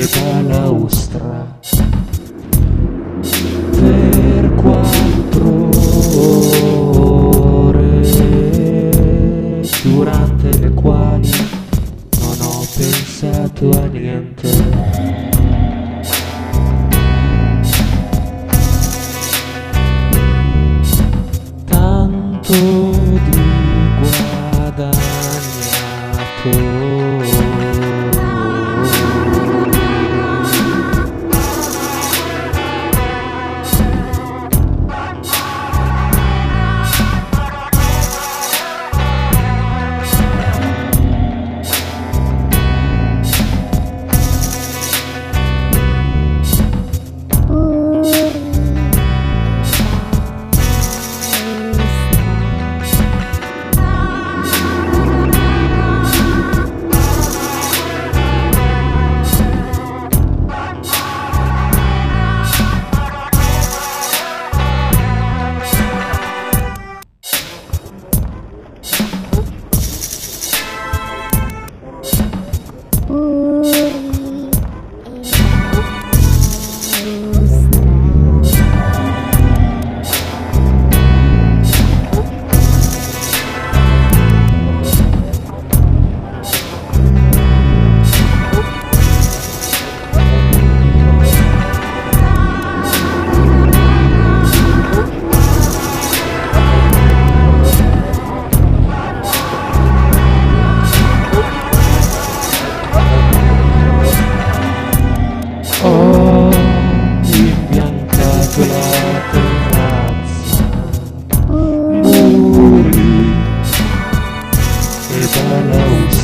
e dalla ostra per quattro ore durante le quali non ho pensato a niente. Muri e dalla